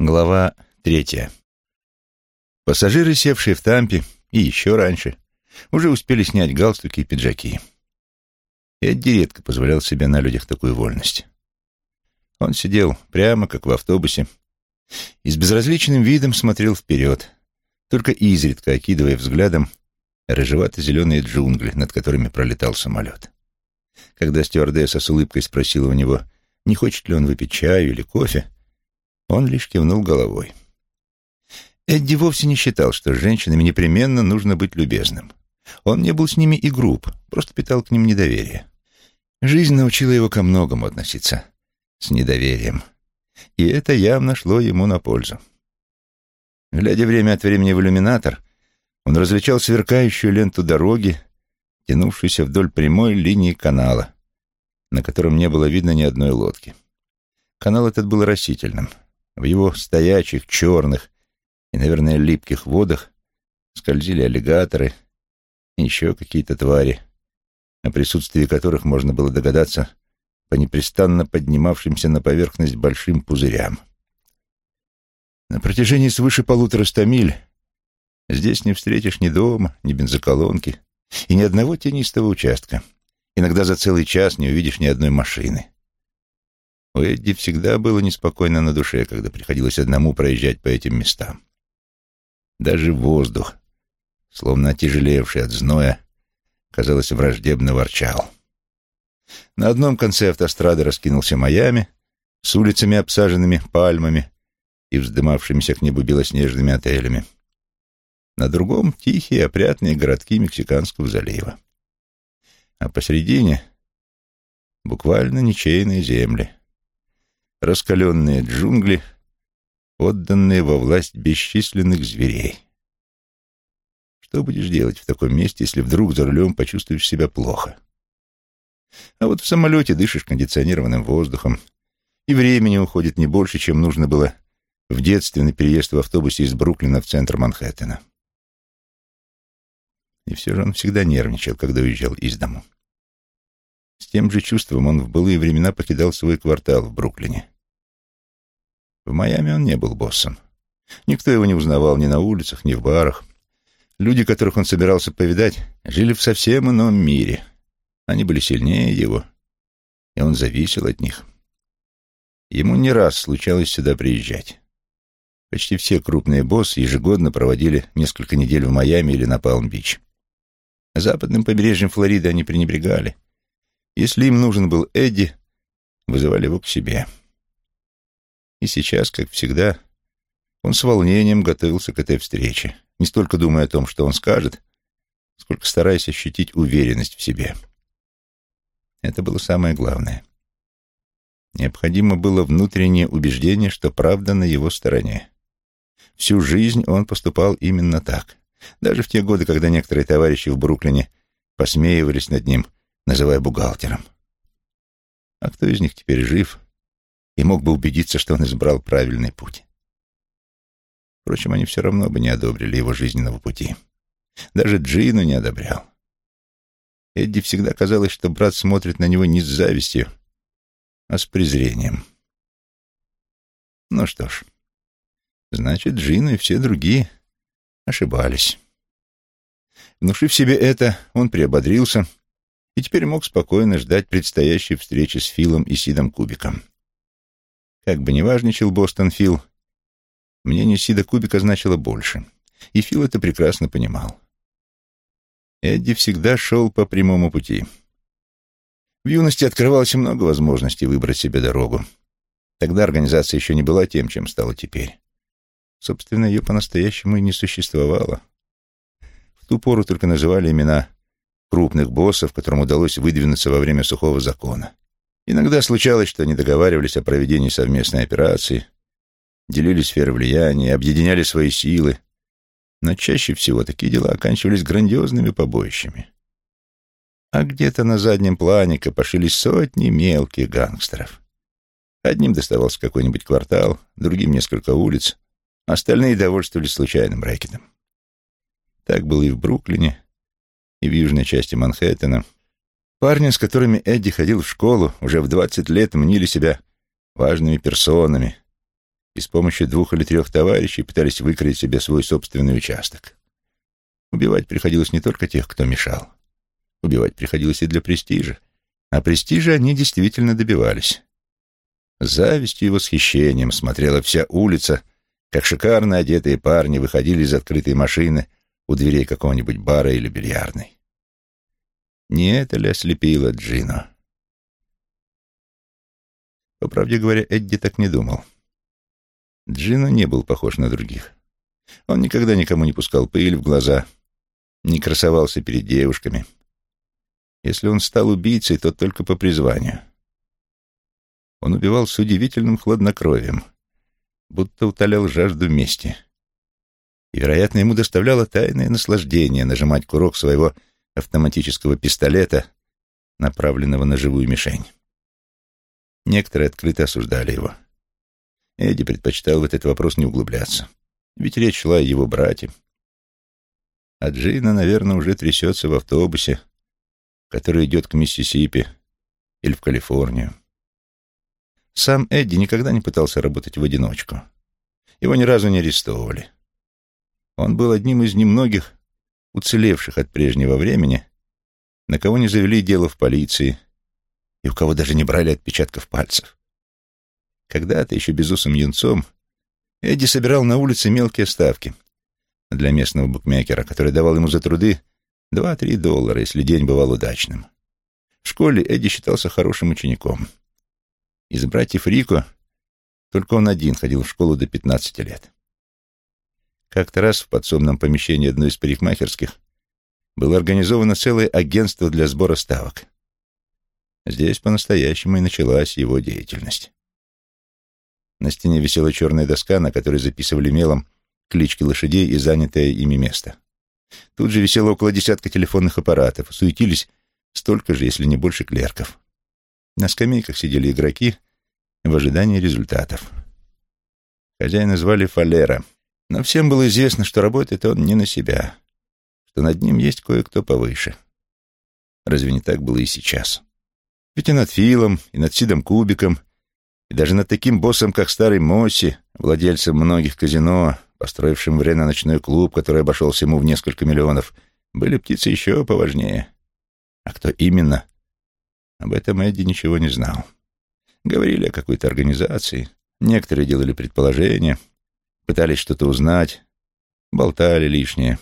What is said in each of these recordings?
Глава третья. Пассажиры, севшие в Тампе и еще раньше, уже успели снять галстуки и пиджаки. Эдди редко позволял себе на людях такую вольность. Он сидел прямо, как в автобусе, и с безразличным видом смотрел вперед, только изредка окидывая взглядом рыжевато-зеленые джунгли, над которыми пролетал самолет. Когда стюардесса с улыбкой спросила у него, не хочет ли он выпить чаю или кофе, он лишь кивнул головой. Эдди вовсе не считал, что с женщинами непременно нужно быть любезным. Он не был с ними и груб, просто питал к ним недоверие. Жизнь научила его ко многому относиться с недоверием, и это явно шло ему на пользу. Глядя время от времени в иллюминатор, он различал сверкающую ленту дороги, тянувшуюся вдоль прямой линии канала, на котором не было видно ни одной лодки. Канал этот был растительным — в его стоячих, черных и, наверное, липких водах скользили аллигаторы и еще какие-то твари, о присутствии которых можно было догадаться по непрестанно поднимавшимся на поверхность большим пузырям. На протяжении свыше полутора ста миль здесь не встретишь ни дома, ни бензоколонки и ни одного тенистого участка. Иногда за целый час не увидишь ни одной машины. У Эдди всегда было неспокойно на душе, когда приходилось одному проезжать по этим местам. Даже воздух, словно отяжелевший от зноя, казалось, враждебно ворчал. На одном конце автострады раскинулся Майами с улицами, обсаженными пальмами и вздымавшимися к небу белоснежными отелями. На другом — тихие, опрятные городки Мексиканского залива. А посередине — буквально ничейные земли — раскаленные джунгли, отданные во власть бесчисленных зверей. Что будешь делать в таком месте, если вдруг за рулем почувствуешь себя плохо? А вот в самолете дышишь кондиционированным воздухом, и времени уходит не больше, чем нужно было в детстве на переезд в автобусе из Бруклина в центр Манхэттена. И все же он всегда нервничал, когда уезжал из дому. С тем же чувством он в былые времена покидал свой квартал в Бруклине. В Майами он не был боссом. Никто его не узнавал ни на улицах, ни в барах. Люди, которых он собирался повидать, жили в совсем ином мире. Они были сильнее его, и он зависел от них. Ему не раз случалось сюда приезжать. Почти все крупные боссы ежегодно проводили несколько недель в Майами или на Палм-Бич. Западным побережьем Флориды они пренебрегали — если им нужен был Эдди, вызывали его к себе. И сейчас, как всегда, он с волнением готовился к этой встрече, не столько думая о том, что он скажет, сколько стараясь ощутить уверенность в себе. Это было самое главное. Необходимо было внутреннее убеждение, что правда на его стороне. Всю жизнь он поступал именно так. Даже в те годы, когда некоторые товарищи в Бруклине посмеивались над ним – называя бухгалтером. А кто из них теперь жив и мог бы убедиться, что он избрал правильный путь? Впрочем, они все равно бы не одобрили его жизненного пути. Даже Джину не одобрял. Эдди всегда казалось, что брат смотрит на него не с завистью, а с презрением. Ну что ж, значит, Джину и все другие ошибались. Внушив себе это, он приободрился — и теперь мог спокойно ждать предстоящей встречи с Филом и Сидом Кубиком. Как бы ни важничал Бостон Фил, мнение Сида Кубика значило больше, и Фил это прекрасно понимал. Эдди всегда шел по прямому пути. В юности открывалось много возможностей выбрать себе дорогу. Тогда организация еще не была тем, чем стала теперь. Собственно, ее по-настоящему и не существовало. В ту пору только называли имена крупных боссов, которым удалось выдвинуться во время сухого закона. Иногда случалось, что они договаривались о проведении совместной операции, делили сферы влияния, объединяли свои силы, но чаще всего такие дела оканчивались грандиозными побоищами. А где-то на заднем плане копошились сотни мелких гангстеров. Одним доставался какой-нибудь квартал, другим несколько улиц, остальные довольствовались случайным рэкетом. Так было и в Бруклине, и в южной части Манхэттена, парни, с которыми Эдди ходил в школу, уже в двадцать лет мнили себя важными персонами и с помощью двух или трех товарищей пытались выкроить себе свой собственный участок. Убивать приходилось не только тех, кто мешал. Убивать приходилось и для престижа. А престижа они действительно добивались. С завистью и восхищением смотрела вся улица, как шикарно одетые парни выходили из открытой машины у дверей какого-нибудь бара или бильярдной. Не это ли ослепило Джино? По правде говоря, Эдди так не думал. Джино не был похож на других. Он никогда никому не пускал пыль в глаза, не красовался перед девушками. Если он стал убийцей, то только по призванию. Он убивал с удивительным хладнокровием, будто утолял жажду мести. И, вероятно, ему доставляло тайное наслаждение нажимать курок своего автоматического пистолета, направленного на живую мишень. Некоторые открыто осуждали его. Эдди предпочитал в этот вопрос не углубляться, ведь речь шла о его брате. А Джина, наверное, уже трясется в автобусе, который идет к Миссисипи или в Калифорнию. Сам Эдди никогда не пытался работать в одиночку. Его ни разу не арестовывали. Он был одним из немногих уцелевших от прежнего времени, на кого не завели дело в полиции и у кого даже не брали отпечатков пальцев. Когда-то, еще безусым юнцом, Эдди собирал на улице мелкие ставки для местного букмекера, который давал ему за труды два-три доллара, если день бывал удачным. В школе Эдди считался хорошим учеником. Из братьев Рико только он один ходил в школу до 15 лет. Как-то раз в подсобном помещении одной из парикмахерских было организовано целое агентство для сбора ставок. Здесь по-настоящему и началась его деятельность. На стене висела черная доска, на которой записывали мелом клички лошадей и занятое ими место. Тут же висело около десятка телефонных аппаратов, суетились столько же, если не больше клерков. На скамейках сидели игроки в ожидании результатов. Хозяина звали Фалера — но всем было известно, что работает он не на себя, что над ним есть кое-кто повыше. Разве не так было и сейчас? Ведь и над Филом, и над Сидом Кубиком, и даже над таким боссом, как старый Мосси, владельцем многих казино, построившим в Рено ночной клуб, который обошелся ему в несколько миллионов, были птицы еще поважнее. А кто именно? Об этом Эдди ничего не знал. Говорили о какой-то организации, некоторые делали предположения — пытались что-то узнать, болтали лишнее.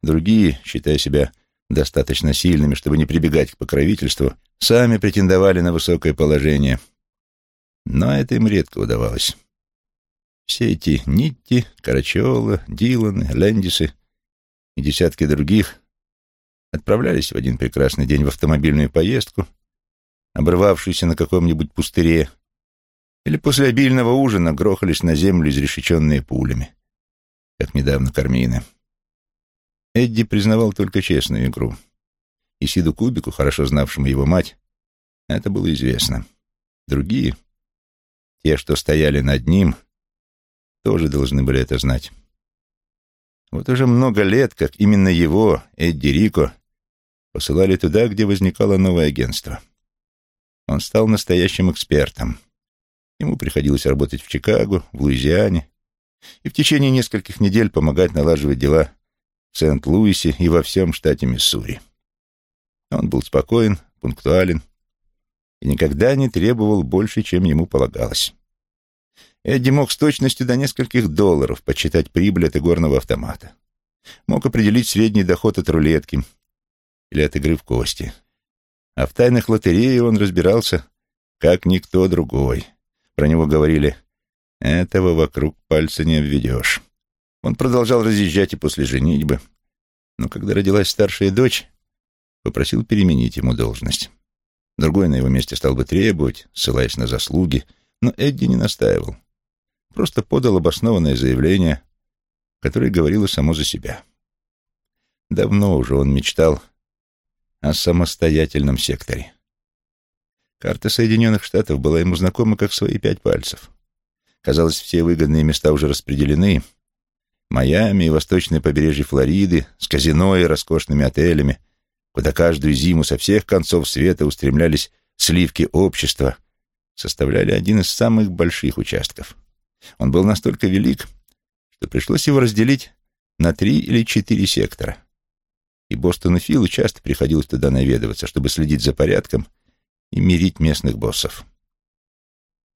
Другие, считая себя достаточно сильными, чтобы не прибегать к покровительству, сами претендовали на высокое положение. Но это им редко удавалось. Все эти Нитти, Карачола, Диланы, Лэндисы и десятки других отправлялись в один прекрасный день в автомобильную поездку, обрывавшуюся на каком-нибудь пустыре, или после обильного ужина грохались на землю изрешеченные пулями, как недавно Кармины. Эдди признавал только честную игру. И Сиду Кубику, хорошо знавшему его мать, это было известно. Другие, те, что стояли над ним, тоже должны были это знать. Вот уже много лет, как именно его, Эдди Рико, посылали туда, где возникало новое агентство. Он стал настоящим экспертом — Ему приходилось работать в Чикаго, в Луизиане и в течение нескольких недель помогать налаживать дела в Сент-Луисе и во всем штате Миссури. Он был спокоен, пунктуален и никогда не требовал больше, чем ему полагалось. Эдди мог с точностью до нескольких долларов подсчитать прибыль от игорного автомата. Мог определить средний доход от рулетки или от игры в кости. А в тайных лотереях он разбирался, как никто другой — про него говорили «этого вокруг пальца не обведешь». Он продолжал разъезжать и после женитьбы, но когда родилась старшая дочь, попросил переменить ему должность. Другой на его месте стал бы требовать, ссылаясь на заслуги, но Эдди не настаивал. Просто подал обоснованное заявление, которое говорило само за себя. Давно уже он мечтал о самостоятельном секторе. Карта Соединенных Штатов была ему знакома как свои пять пальцев. Казалось, все выгодные места уже распределены. Майами и восточное побережье Флориды с казино и роскошными отелями, куда каждую зиму со всех концов света устремлялись сливки общества, составляли один из самых больших участков. Он был настолько велик, что пришлось его разделить на три или четыре сектора. И Бостону Филу часто приходилось туда наведываться, чтобы следить за порядком и мирить местных боссов.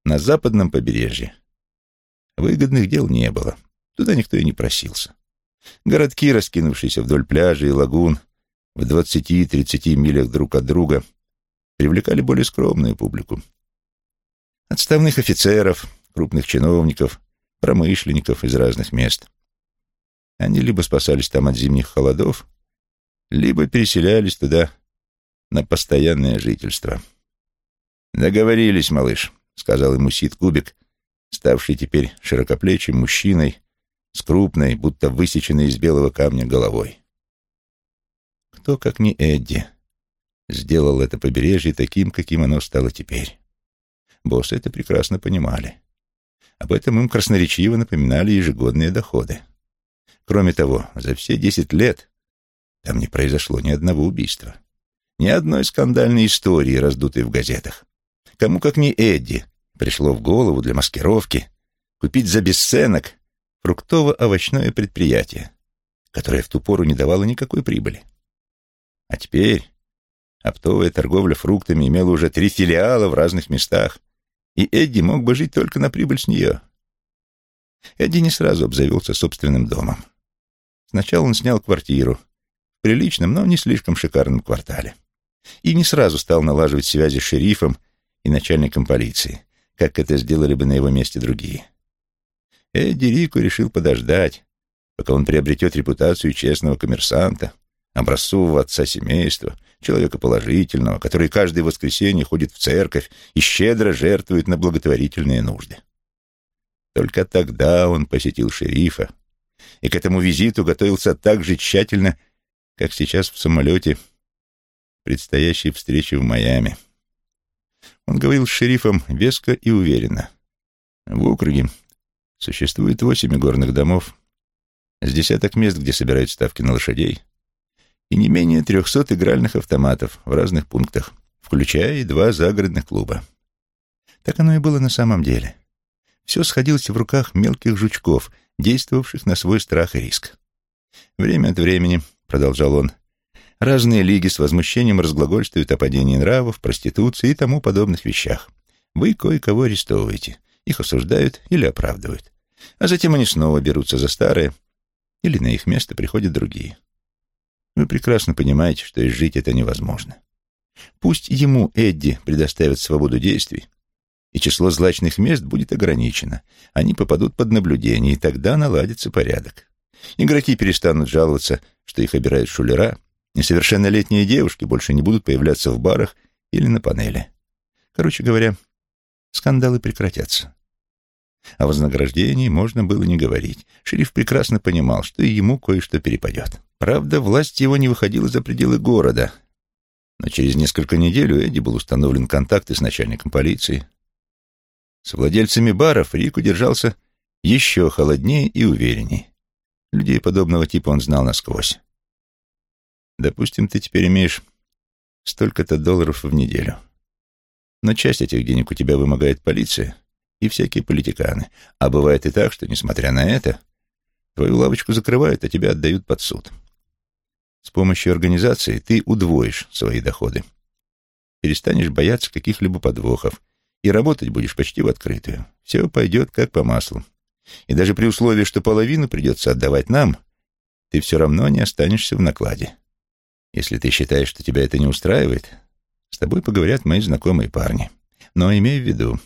На западном побережье выгодных дел не было. Туда никто и не просился. Городки, раскинувшиеся вдоль пляжей и лагун, в 20-30 милях друг от друга, привлекали более скромную публику. Отставных офицеров, крупных чиновников, промышленников из разных мест. Они либо спасались там от зимних холодов, либо переселялись туда на постоянное жительство. «Договорились, малыш», — сказал ему Сид Кубик, ставший теперь широкоплечим мужчиной с крупной, будто высеченной из белого камня головой. Кто, как не Эдди, сделал это побережье таким, каким оно стало теперь? Боссы это прекрасно понимали. Об этом им красноречиво напоминали ежегодные доходы. Кроме того, за все десять лет там не произошло ни одного убийства. Ни одной скандальной истории, раздутой в газетах. Кому, как не Эдди, пришло в голову для маскировки купить за бесценок фруктово-овощное предприятие, которое в ту пору не давало никакой прибыли. А теперь оптовая торговля фруктами имела уже три филиала в разных местах, и Эдди мог бы жить только на прибыль с нее. Эдди не сразу обзавелся собственным домом. Сначала он снял квартиру в приличном, но не слишком шикарном квартале. И не сразу стал налаживать связи с шерифом и начальником полиции, как это сделали бы на его месте другие. Эдди Рико решил подождать, пока он приобретет репутацию честного коммерсанта, образцового отца семейства, человека положительного, который каждое воскресенье ходит в церковь и щедро жертвует на благотворительные нужды. Только тогда он посетил шерифа и к этому визиту готовился так же тщательно, как сейчас в самолете предстоящей встречи в Майами. Он говорил с шерифом веско и уверенно. В округе существует восемь горных домов, с десяток мест, где собирают ставки на лошадей, и не менее трехсот игральных автоматов в разных пунктах, включая и два загородных клуба. Так оно и было на самом деле. Все сходилось в руках мелких жучков, действовавших на свой страх и риск. Время от времени, — продолжал он, — разные лиги с возмущением разглагольствуют о падении нравов, проституции и тому подобных вещах. Вы кое-кого арестовываете, их осуждают или оправдывают. А затем они снова берутся за старое, или на их место приходят другие. Вы прекрасно понимаете, что изжить это невозможно. Пусть ему, Эдди, предоставят свободу действий, и число злачных мест будет ограничено. Они попадут под наблюдение, и тогда наладится порядок. Игроки перестанут жаловаться, что их обирают шулера, несовершеннолетние девушки больше не будут появляться в барах или на панели. Короче говоря, скандалы прекратятся. О вознаграждении можно было не говорить. Шериф прекрасно понимал, что и ему кое-что перепадет. Правда, власть его не выходила за пределы города. Но через несколько недель у Эдди был установлен контакт с начальником полиции. С владельцами баров Рик удержался еще холоднее и уверенней. Людей подобного типа он знал насквозь. Допустим, ты теперь имеешь столько-то долларов в неделю. Но часть этих денег у тебя вымогает полиция и всякие политиканы. А бывает и так, что, несмотря на это, твою лавочку закрывают, а тебя отдают под суд. С помощью организации ты удвоишь свои доходы. Перестанешь бояться каких-либо подвохов и работать будешь почти в открытую. Все пойдет как по маслу. И даже при условии, что половину придется отдавать нам, ты все равно не останешься в накладе. Если ты считаешь, что тебя это не устраивает, с тобой поговорят мои знакомые парни. Но имей в виду,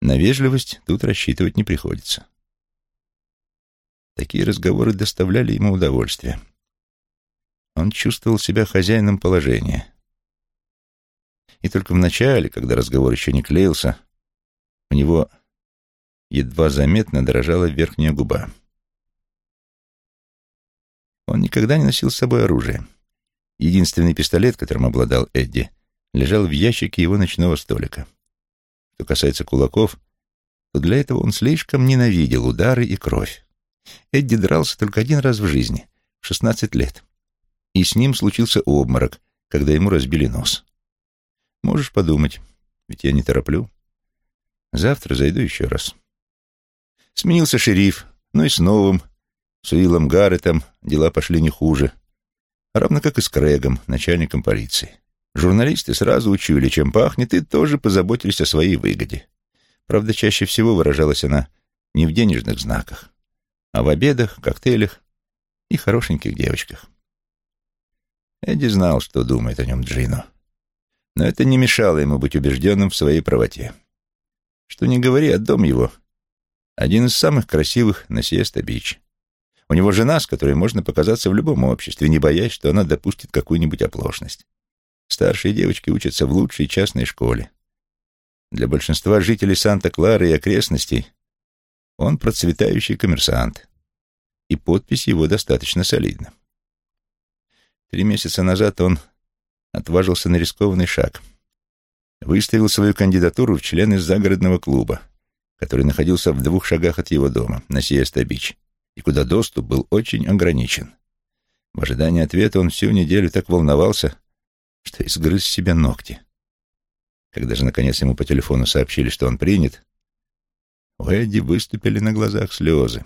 на вежливость тут рассчитывать не приходится. Такие разговоры доставляли ему удовольствие. Он чувствовал себя хозяином положения. И только в начале, когда разговор еще не клеился, у него едва заметно дрожала верхняя губа. Он никогда не носил с собой оружие. Единственный пистолет, которым обладал Эдди, лежал в ящике его ночного столика. Что касается кулаков, то для этого он слишком ненавидел удары и кровь. Эдди дрался только один раз в жизни, в шестнадцать лет и с ним случился обморок, когда ему разбили нос. Можешь подумать, ведь я не тороплю. Завтра зайду еще раз. Сменился шериф, но и с новым, с Уиллом Гарретом, дела пошли не хуже. Равно как и с Крэгом, начальником полиции. Журналисты сразу учуяли, чем пахнет, и тоже позаботились о своей выгоде. Правда, чаще всего выражалась она не в денежных знаках, а в обедах, коктейлях и хорошеньких девочках. Эдди знал, что думает о нем Джино. Но это не мешало ему быть убежденным в своей правоте. Что не говори, а дом его — один из самых красивых на Сиеста-Бич. У него жена, с которой можно показаться в любом обществе, не боясь, что она допустит какую-нибудь оплошность. Старшие девочки учатся в лучшей частной школе. Для большинства жителей Санта-Клары и окрестностей он процветающий коммерсант, и подпись его достаточно солидна. Три месяца назад он отважился на рискованный шаг. Выставил свою кандидатуру в члены загородного клуба, который находился в двух шагах от его дома, на Сиеста-Бич, и куда доступ был очень ограничен. В ожидании ответа он всю неделю так волновался, что изгрыз себе ногти. Когда же, наконец, ему по телефону сообщили, что он принят, у Эдди выступили на глазах слезы.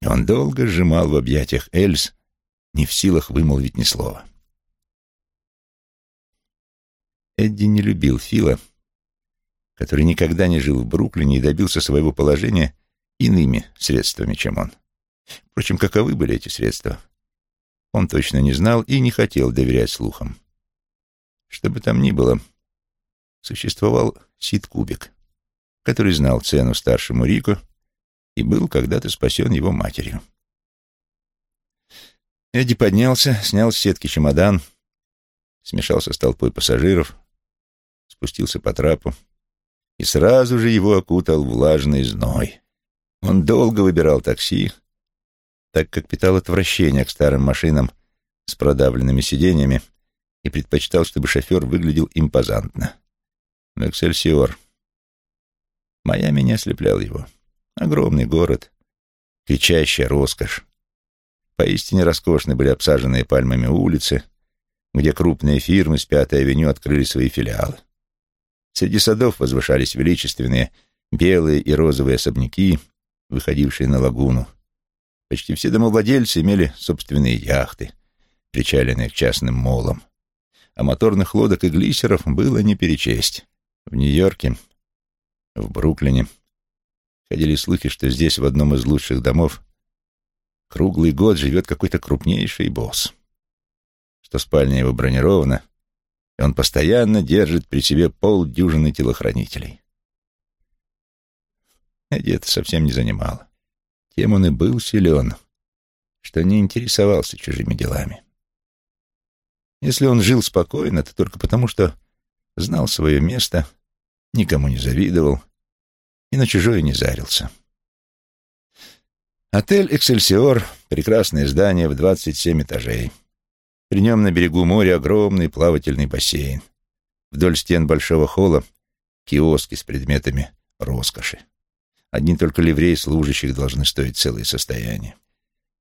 И он долго сжимал в объятиях Эльс, не в силах вымолвить ни слова. Эдди не любил Фила, который никогда не жил в Бруклине и добился своего положения иными средствами, чем он. Впрочем, каковы были эти средства? Он точно не знал и не хотел доверять слухам. Что бы там ни было, существовал Сид Кубик, который знал цену старшему Рику и был когда-то спасен его матерью. Эдди поднялся, снял с сетки чемодан, смешался с толпой пассажиров, спустился по трапу, и сразу же его окутал влажный зной. Он долго выбирал такси, так как питал отвращение к старым машинам с продавленными сиденьями и предпочитал, чтобы шофер выглядел импозантно. Но Эксельсиор. Майами не ослеплял его. Огромный город, кричащая роскошь. Поистине роскошны были обсаженные пальмами улицы, где крупные фирмы с Пятой авеню открыли свои филиалы. Среди садов возвышались величественные белые и розовые особняки, выходившие на лагуну. Почти все домовладельцы имели собственные яхты, причаленные к частным молам а моторных лодок и глиссеров было не перечесть. В Нью-Йорке, в Бруклине ходили слухи, что здесь, в одном из лучших домов, круглый год живет какой-то крупнейший босс, что спальня его бронирована, и он постоянно держит при себе полдюжины телохранителей. Эдди это совсем не занимало. Тем он и был силен, что не интересовался чужими делами. Если он жил спокойно, то только потому, что знал свое место, никому не завидовал и на чужое не зарился. Отель «Эксельсиор» — прекрасное здание в 27 этажей. При нем на берегу моря огромный плавательный бассейн. Вдоль стен большого холла — киоски с предметами роскоши. Одни только ливреи служащих должны стоить целое состояние.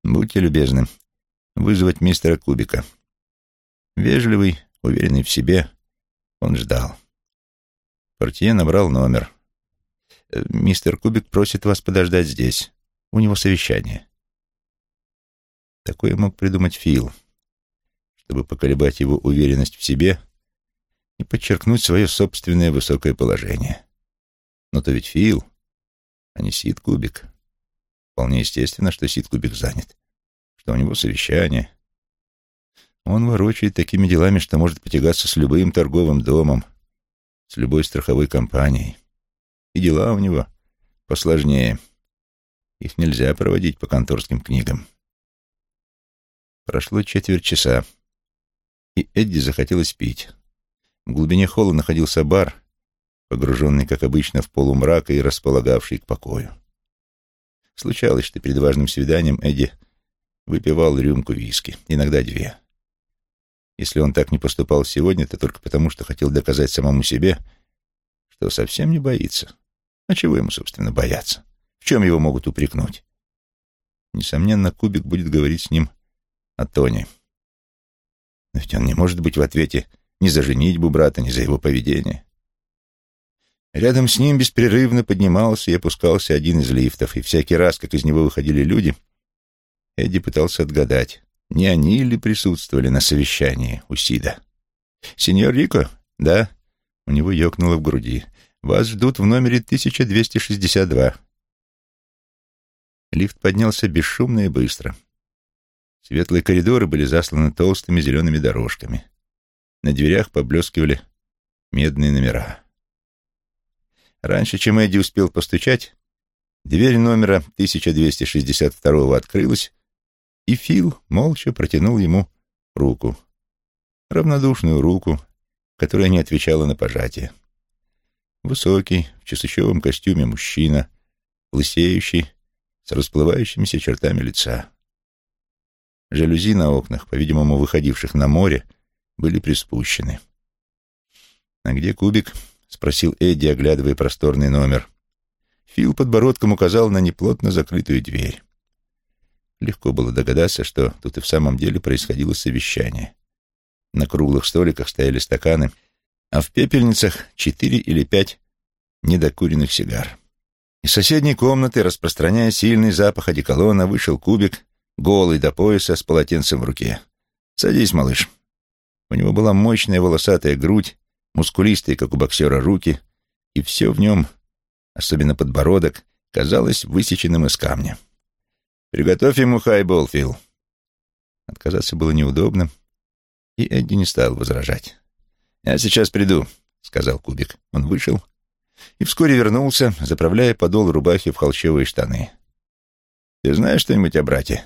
Будьте любезны, вызвать мистера Кубика — Вежливый, уверенный в себе, он ждал. Портье набрал номер. «Э, «Мистер Кубик просит вас подождать здесь. У него совещание». Такое мог придумать Фил, чтобы поколебать его уверенность в себе и подчеркнуть свое собственное высокое положение. Но то ведь Фил, а не Сид Кубик. Вполне естественно, что Сид Кубик занят, что у него совещание — он ворочает такими делами, что может потягаться с любым торговым домом, с любой страховой компанией. И дела у него посложнее. Их нельзя проводить по конторским книгам. Прошло четверть часа, и Эдди захотелось пить. В глубине холла находился бар, погруженный, как обычно, в полумрак и располагавший к покою. Случалось, что перед важным свиданием Эдди выпивал рюмку виски, иногда две. Если он так не поступал сегодня, то только потому, что хотел доказать самому себе, что совсем не боится. А чего ему, собственно, бояться? В чем его могут упрекнуть? Несомненно, Кубик будет говорить с ним о Тоне. Но ведь он не может быть в ответе ни за женитьбу брата, ни за его поведение. Рядом с ним беспрерывно поднимался и опускался один из лифтов, и всякий раз, как из него выходили люди, Эдди пытался отгадать, не они ли присутствовали на совещании у Сида. «Сеньор Рико?» «Да». У него ёкнуло в груди. «Вас ждут в номере 1262». Лифт поднялся бесшумно и быстро. Светлые коридоры были засланы толстыми зелеными дорожками. На дверях поблескивали медные номера. Раньше, чем Эдди успел постучать, дверь номера 1262 открылась, и Фил молча протянул ему руку. Равнодушную руку, которая не отвечала на пожатие. Высокий, в часучевом костюме мужчина, лысеющий, с расплывающимися чертами лица. Жалюзи на окнах, по-видимому, выходивших на море, были приспущены. «А где кубик?» — спросил Эдди, оглядывая просторный номер. Фил подбородком указал на неплотно закрытую дверь. Легко было догадаться, что тут и в самом деле происходило совещание. На круглых столиках стояли стаканы, а в пепельницах четыре или пять недокуренных сигар. Из соседней комнаты, распространяя сильный запах одеколона, вышел кубик, голый до пояса, с полотенцем в руке. «Садись, малыш». У него была мощная волосатая грудь, мускулистые, как у боксера, руки, и все в нем, особенно подбородок, казалось высеченным из камня. «Приготовь ему хайбол, Фил». Отказаться было неудобно, и Эдди не стал возражать. «Я сейчас приду», — сказал Кубик. Он вышел и вскоре вернулся, заправляя подол рубахи в холщовые штаны. «Ты знаешь что-нибудь о брате?»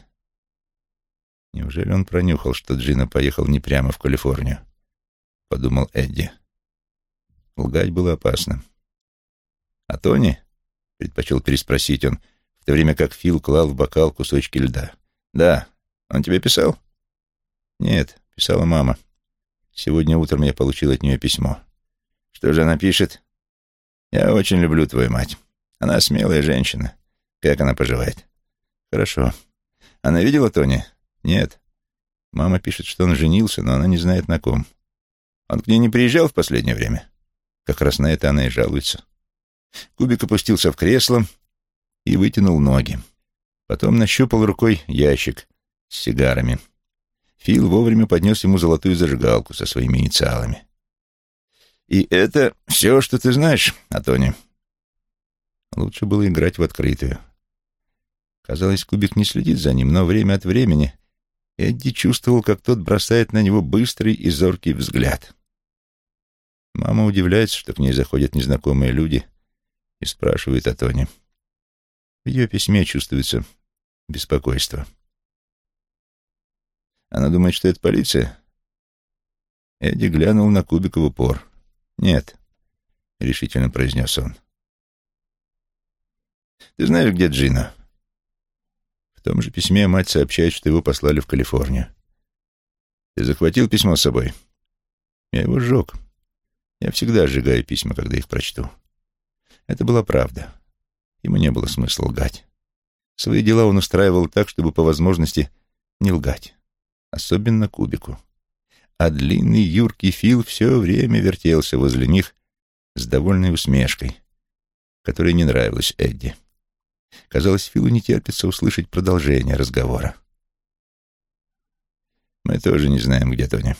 Неужели он пронюхал, что Джина поехал не прямо в Калифорнию? Подумал Эдди. Лгать было опасно. «А Тони?» — предпочел переспросить он, в то время как Фил клал в бокал кусочки льда. «Да. Он тебе писал?» «Нет, писала мама. Сегодня утром я получил от нее письмо. Что же она пишет?» «Я очень люблю твою мать. Она смелая женщина. Как она поживает?» «Хорошо. Она видела Тони?» «Нет. Мама пишет, что он женился, но она не знает на ком. Он к ней не приезжал в последнее время?» Как раз на это она и жалуется. Кубик опустился в кресло и вытянул ноги. Потом нащупал рукой ящик с сигарами. Фил вовремя поднес ему золотую зажигалку со своими инициалами. «И это все, что ты знаешь о Тони?» Лучше было играть в открытую. Казалось, Кубик не следит за ним, но время от времени Эдди чувствовал, как тот бросает на него быстрый и зоркий взгляд. Мама удивляется, что к ней заходят незнакомые люди и спрашивают о Тоне. В ее письме чувствуется беспокойство. Она думает, что это полиция? Эдди глянул на Кубика в упор. «Нет», — решительно произнес он. «Ты знаешь, где Джина?» В том же письме мать сообщает, что его послали в Калифорнию. «Ты захватил письмо с собой?» «Я его сжег. Я всегда сжигаю письма, когда их прочту». Это была правда. Ему не было смысла лгать. Свои дела он устраивал так, чтобы по возможности не лгать. Особенно Кубику. А длинный юркий Фил все время вертелся возле них с довольной усмешкой, которая не нравилась Эдди. Казалось, Филу не терпится услышать продолжение разговора. «Мы тоже не знаем, где Тони.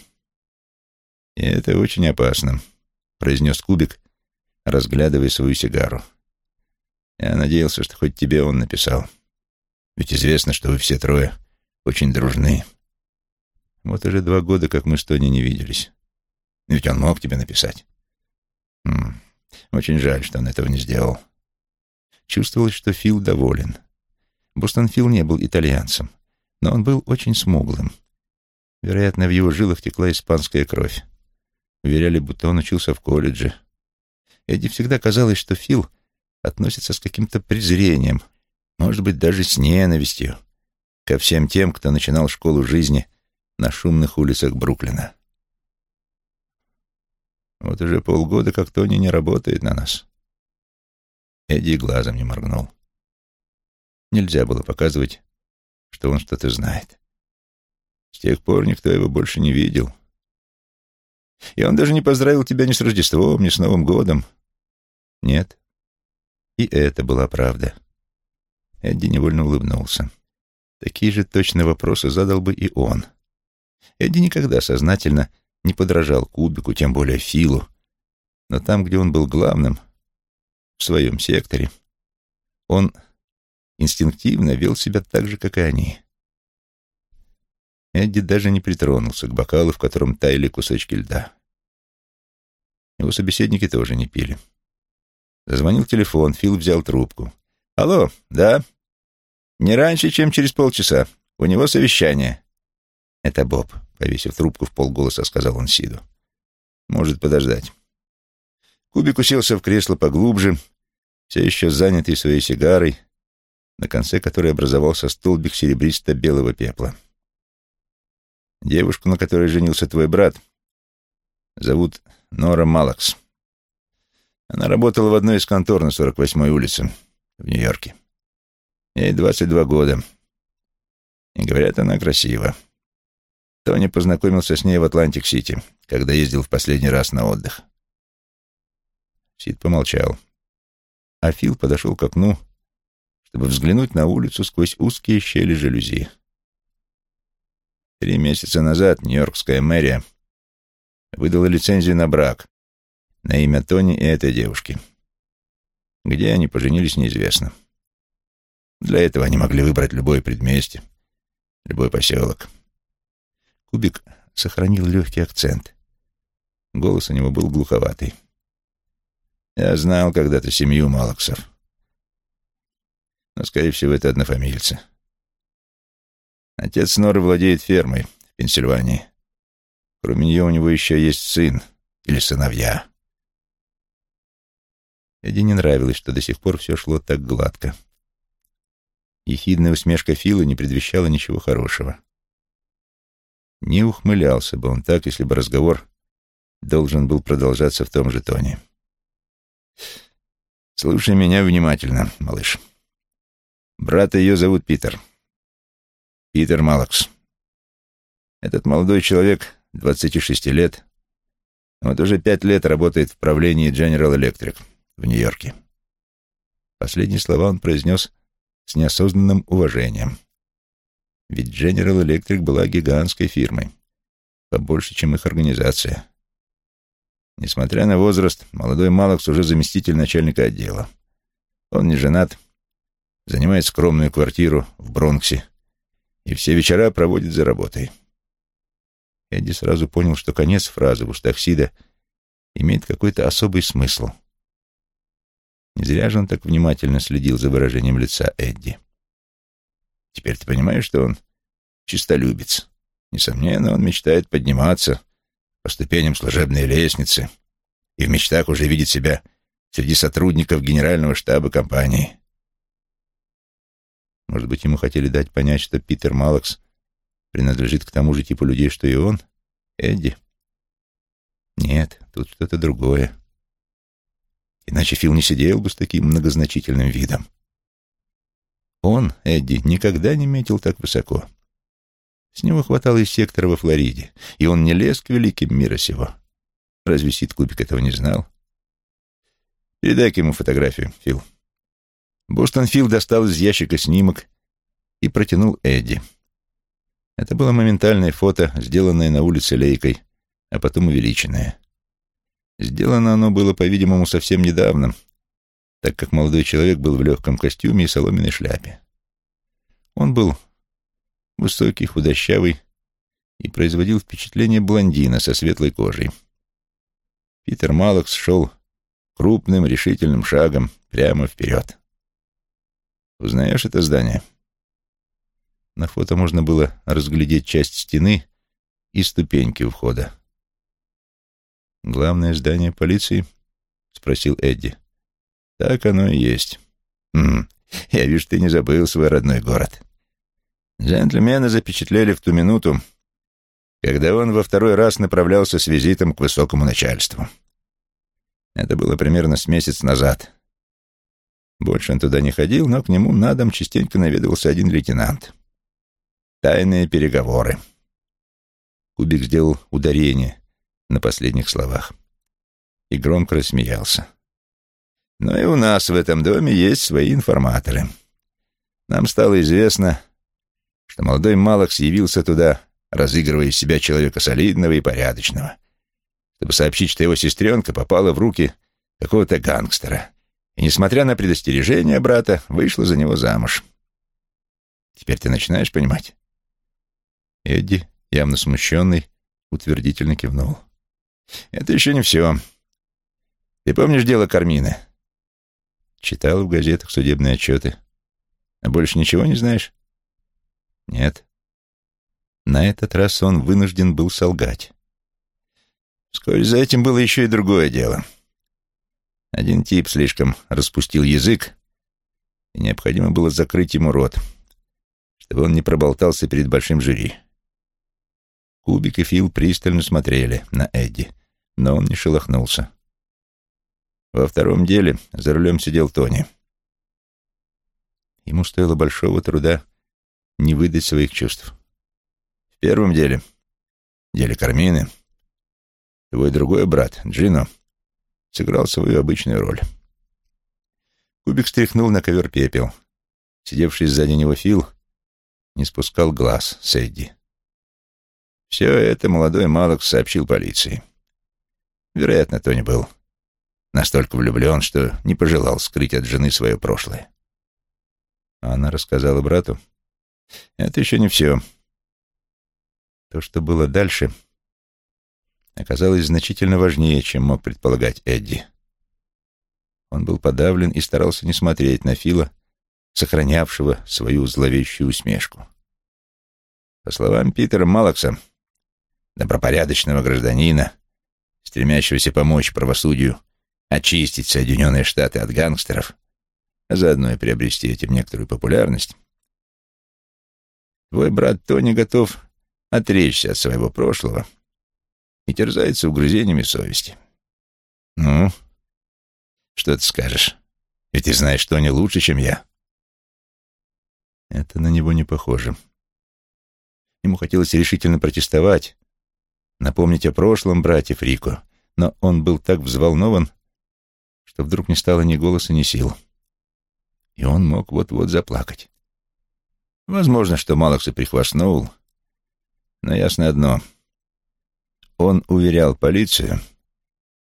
И это очень опасно», — произнес Кубик, разглядывая свою сигару. Я надеялся, что хоть тебе он написал. Ведь известно, что вы все трое очень дружны. Вот уже два года, как мы с Тони не виделись. Ведь он мог тебе написать. М -м, очень жаль, что он этого не сделал. Чувствовалось, что Фил доволен. Бостон Фил не был итальянцем, но он был очень смуглым. Вероятно, в его жилах текла испанская кровь. Уверяли, будто он учился в колледже. Эдди всегда казалось, что Фил относится с каким-то презрением, может быть, даже с ненавистью ко всем тем, кто начинал школу жизни на шумных улицах Бруклина. Вот уже полгода, как Тони не работает на нас. Эдди глазом не моргнул. Нельзя было показывать, что он что-то знает. С тех пор никто его больше не видел. И он даже не поздравил тебя ни с Рождеством, ни с Новым годом. Нет. И это была правда. Эдди невольно улыбнулся. Такие же точные вопросы задал бы и он. Эдди никогда сознательно не подражал Кубику, тем более Филу. Но там, где он был главным, в своем секторе, он инстинктивно вел себя так же, как и они. Эдди даже не притронулся к бокалу, в котором таяли кусочки льда. Его собеседники тоже не пили. Зазвонил телефон, Фил взял трубку. «Алло, да? Не раньше, чем через полчаса. У него совещание». «Это Боб», — повесив трубку в полголоса, сказал он Сиду. «Может подождать». Кубик уселся в кресло поглубже, все еще занятый своей сигарой, на конце которой образовался столбик серебристо-белого пепла. Девушку, на которой женился твой брат, зовут Нора Малакс. Она работала в одной из контор на 48-й улице в Нью-Йорке. Ей 22 года. И говорят, она красива. Тони познакомился с ней в Атлантик-Сити, когда ездил в последний раз на отдых. Сид помолчал. А Фил подошел к окну, чтобы взглянуть на улицу сквозь узкие щели жалюзи. Три месяца назад Нью-Йоркская мэрия выдала лицензию на брак на имя Тони и этой девушки. Где они поженились, неизвестно. Для этого они могли выбрать любое предместье, любой поселок. Кубик сохранил легкий акцент. Голос у него был глуховатый. Я знал когда-то семью Малаксов. Но, скорее всего, это однофамильцы. Отец Норы владеет фермой в Пенсильвании. Кроме нее у него еще есть сын или сыновья. Эдди не нравилось, что до сих пор все шло так гладко. Ехидная усмешка Фила не предвещала ничего хорошего. Не ухмылялся бы он так, если бы разговор должен был продолжаться в том же тоне. «Слушай меня внимательно, малыш. Брата ее зовут Питер. Питер Малакс. Этот молодой человек 26 лет. Вот уже пять лет работает в правлении General Electric в Нью-Йорке. Последние слова он произнес с неосознанным уважением. Ведь General Electric была гигантской фирмой, побольше, чем их организация. Несмотря на возраст, молодой Малакс уже заместитель начальника отдела. Он не женат, занимает скромную квартиру в Бронксе и все вечера проводит за работой. Эдди сразу понял, что конец фразы в устах имеет какой-то особый смысл. Не зря же он так внимательно следил за выражением лица Эдди. Теперь ты понимаешь, что он чистолюбец. Несомненно, он мечтает подниматься по ступеням служебной лестницы и в мечтах уже видит себя среди сотрудников генерального штаба компании. Может быть, ему хотели дать понять, что Питер Малакс принадлежит к тому же типу людей, что и он? Эдди? Нет, тут что-то другое. Иначе Фил не сидел бы с таким многозначительным видом. Он, Эдди, никогда не метил так высоко. С него хватало и сектора во Флориде, и он не лез к великим мира сего. Разве Сид Кубик этого не знал? Передай-ка ему фотографию, Фил. Бостон Фил достал из ящика снимок и протянул Эдди. Это было моментальное фото, сделанное на улице Лейкой, а потом увеличенное. Сделано оно было, по-видимому, совсем недавно, так как молодой человек был в легком костюме и соломенной шляпе. Он был высокий, худощавый и производил впечатление блондина со светлой кожей. Питер Малакс шел крупным, решительным шагом прямо вперед. «Узнаешь это здание?» На фото можно было разглядеть часть стены и ступеньки у входа. «Главное здание полиции?» — спросил Эдди. «Так оно и есть. М -м, я вижу, ты не забыл свой родной город. Джентльмены запечатлели в ту минуту, когда он во второй раз направлялся с визитом к высокому начальству. Это было примерно с месяц назад. Больше он туда не ходил, но к нему на дом частенько наведывался один лейтенант. Тайные переговоры. Кубик сделал ударение на последних словах и громко рассмеялся. Но и у нас в этом доме есть свои информаторы. Нам стало известно, что молодой Малакс явился туда, разыгрывая из себя человека солидного и порядочного, чтобы сообщить, что его сестренка попала в руки какого-то гангстера и, несмотря на предостережение брата, вышла за него замуж. Теперь ты начинаешь понимать? Эдди, явно смущенный, утвердительно кивнул. Это еще не все. Ты помнишь дело Кармины? Читал в газетах судебные отчеты. А больше ничего не знаешь? Нет. На этот раз он вынужден был солгать. Вскоре за этим было еще и другое дело. Один тип слишком распустил язык, и необходимо было закрыть ему рот, чтобы он не проболтался перед большим жюри. Кубик и Фил пристально смотрели на Эдди, но он не шелохнулся. Во втором деле за рулем сидел Тони. Ему стоило большого труда не выдать своих чувств. В первом деле, деле Кармины, твой другой брат, Джино, сыграл свою обычную роль. Кубик стряхнул на ковер пепел. Сидевший сзади него Фил не спускал глаз с Эдди. Все это молодой Малокс сообщил полиции. Вероятно, Тони был настолько влюблен, что не пожелал скрыть от жены свое прошлое. А она рассказала брату. Это еще не все. То, что было дальше, оказалось значительно важнее, чем мог предполагать Эдди. Он был подавлен и старался не смотреть на Фила, сохранявшего свою зловещую усмешку. По словам Питера Малакса, добропорядочного гражданина, стремящегося помочь правосудию очистить Соединенные Штаты от гангстеров, а заодно и приобрести этим некоторую популярность, твой брат Тони готов отречься от своего прошлого и терзается угрызениями совести. Ну, что ты скажешь? Ведь ты знаешь Тони лучше, чем я. Это на него не похоже. Ему хотелось решительно протестовать, напомнить о прошлом братьев Рико, но он был так взволнован, что вдруг не стало ни голоса, ни сил. И он мог вот-вот заплакать. Возможно, что Малакс и прихвастнул, но ясно одно. Он уверял полицию,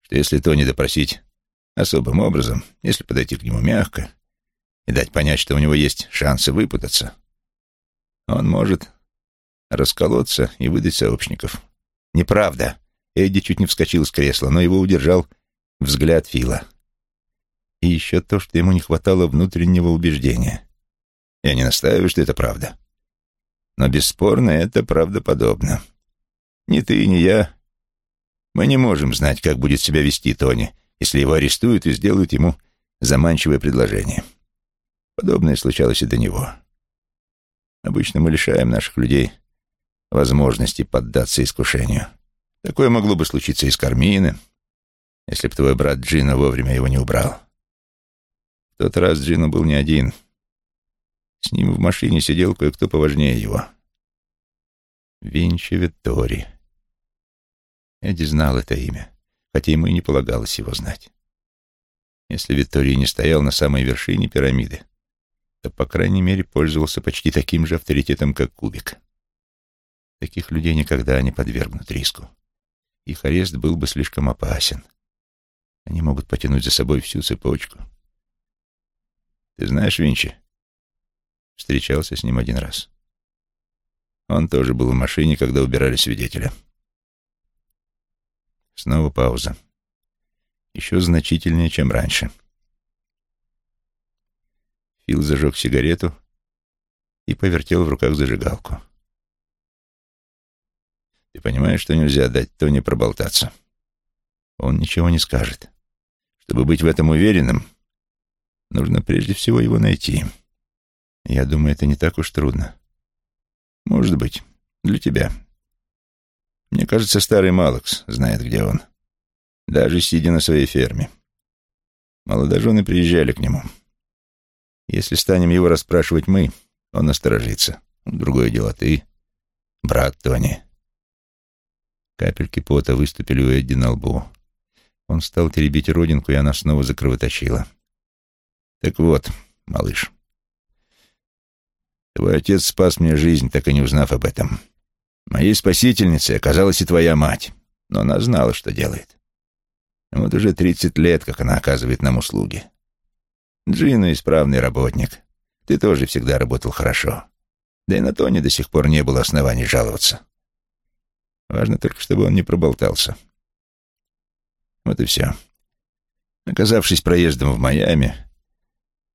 что если то не допросить особым образом, если подойти к нему мягко и дать понять, что у него есть шансы выпутаться, он может расколоться и выдать сообщников. Неправда. Эдди чуть не вскочил с кресла, но его удержал взгляд Фила. И еще то, что ему не хватало внутреннего убеждения. Я не настаиваю, что это правда. Но бесспорно, это правдоподобно. Ни ты, ни я. Мы не можем знать, как будет себя вести Тони, если его арестуют и сделают ему заманчивое предложение. Подобное случалось и до него. Обычно мы лишаем наших людей возможности поддаться искушению. Такое могло бы случиться и с Карминой, если бы твой брат Джина вовремя его не убрал. В тот раз Джина был не один. С ним в машине сидел кое-кто поважнее его. Винчи Виттори. Эдди знал это имя, хотя ему и не полагалось его знать. Если Виттори не стоял на самой вершине пирамиды, то, по крайней мере, пользовался почти таким же авторитетом, как Кубик. Таких людей никогда не подвергнут риску. Их арест был бы слишком опасен. Они могут потянуть за собой всю цепочку. Ты знаешь Винчи? Встречался с ним один раз. Он тоже был в машине, когда убирали свидетеля. Снова пауза. Еще значительнее, чем раньше. Фил зажег сигарету и повертел в руках зажигалку. Ты понимаешь, что нельзя дать Тони проболтаться? Он ничего не скажет. Чтобы быть в этом уверенным, нужно прежде всего его найти. Я думаю, это не так уж трудно. Может быть, для тебя. Мне кажется, старый Малакс знает, где он. Даже сидя на своей ферме. Молодожены приезжали к нему. Если станем его расспрашивать мы, он насторожится. Другое дело ты, брат Тони. Капельки пота выступили у Эдди на лбу. Он стал теребить родинку, и она снова закровоточила. «Так вот, малыш, твой отец спас мне жизнь, так и не узнав об этом. Моей спасительницей оказалась и твоя мать, но она знала, что делает. Вот уже тридцать лет, как она оказывает нам услуги. Джину исправный работник. Ты тоже всегда работал хорошо. Да и на Тони до сих пор не было оснований жаловаться. Важно только, чтобы он не проболтался. Вот и все. Оказавшись проездом в Майами,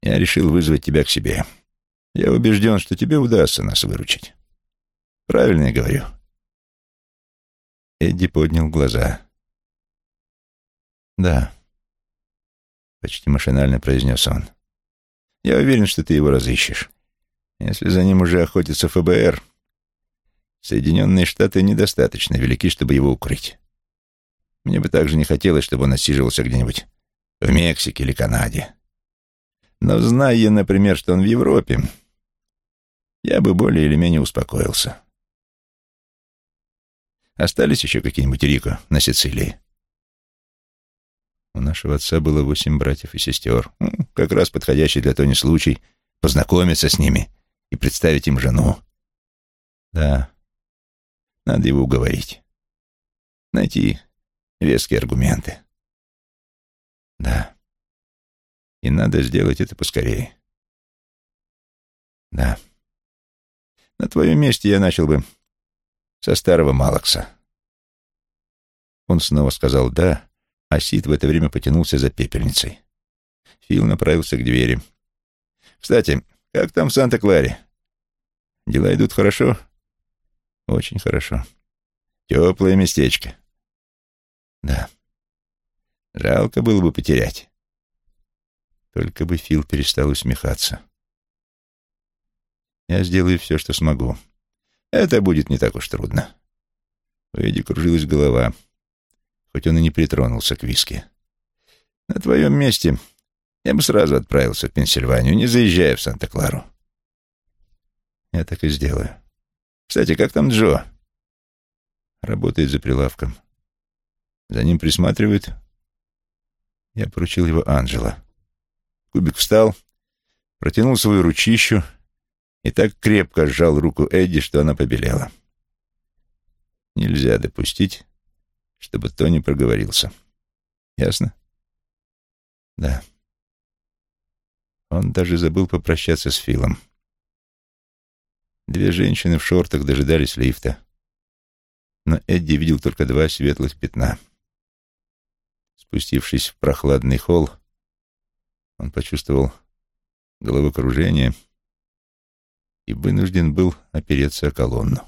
я решил вызвать тебя к себе. Я убежден, что тебе удастся нас выручить. Правильно я говорю?» Эдди поднял глаза. «Да», — почти машинально произнес он. «Я уверен, что ты его разыщешь. Если за ним уже охотится ФБР, Соединенные Штаты недостаточно велики, чтобы его укрыть. Мне бы также не хотелось, чтобы он отсиживался где-нибудь в Мексике или Канаде. Но зная, например, что он в Европе, я бы более или менее успокоился. Остались еще какие-нибудь Рико на Сицилии? У нашего отца было восемь братьев и сестер. Ну, как раз подходящий для Тони случай познакомиться с ними и представить им жену. Да, надо его уговорить. Найти веские аргументы. Да. И надо сделать это поскорее. Да. На твоем месте я начал бы со старого Малакса. Он снова сказал «да», а Сид в это время потянулся за пепельницей. Фил направился к двери. «Кстати, как там в Санта-Кларе? Дела идут хорошо?» «Очень хорошо. Теплое местечко». «Да. Жалко было бы потерять». Только бы Фил перестал усмехаться. «Я сделаю все, что смогу. Это будет не так уж трудно. У Эдди кружилась голова, хоть он и не притронулся к виске. На твоем месте я бы сразу отправился в Пенсильванию, не заезжая в Санта-Клару. Я так и сделаю. Кстати, как там Джо? Работает за прилавком. За ним присматривают. Я поручил его Анжела. Кубик встал, протянул свою ручищу и так крепко сжал руку Эдди, что она побелела. Нельзя допустить, чтобы Тони проговорился. Ясно? Да. Он даже забыл попрощаться с Филом. Две женщины в шортах дожидались лифта, но Эдди видел только два светлых пятна. Спустившись в прохладный холл, он почувствовал головокружение — и вынужден был опереться о колонну.